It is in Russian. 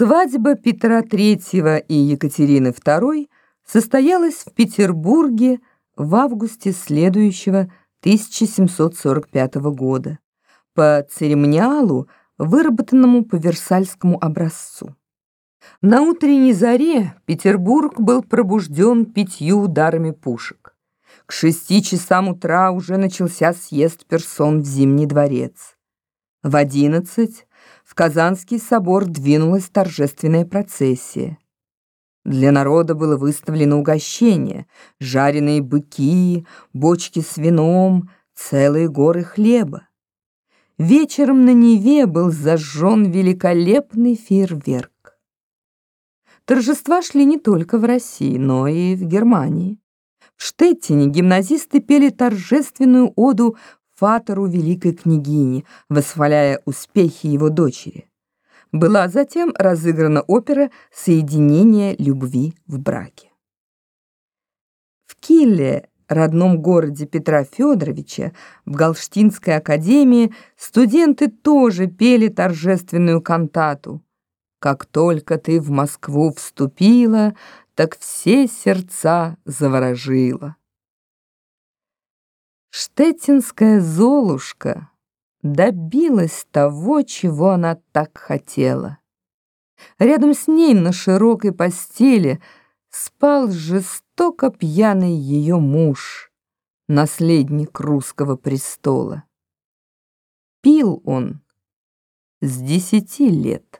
Свадьба Петра III и Екатерины II состоялась в Петербурге в августе следующего 1745 года по церемониалу, выработанному по Версальскому образцу. На утренней заре Петербург был пробужден пятью ударами пушек. К шести часам утра уже начался съезд персон в Зимний дворец. В одиннадцать в Казанский собор двинулась торжественная процессия. Для народа было выставлено угощение, жареные быки, бочки с вином, целые горы хлеба. Вечером на Неве был зажжен великолепный фейерверк. Торжества шли не только в России, но и в Германии. В Штеттине гимназисты пели торжественную оду фатору великой княгини, восхваляя успехи его дочери. Была затем разыграна опера «Соединение любви в браке». В Килле, родном городе Петра Федоровича, в Галштинской академии студенты тоже пели торжественную кантату. «Как только ты в Москву вступила, так все сердца заворожила». Штеттинская Золушка добилась того, чего она так хотела. Рядом с ней на широкой постели спал жестоко пьяный ее муж, наследник русского престола. Пил он с десяти лет.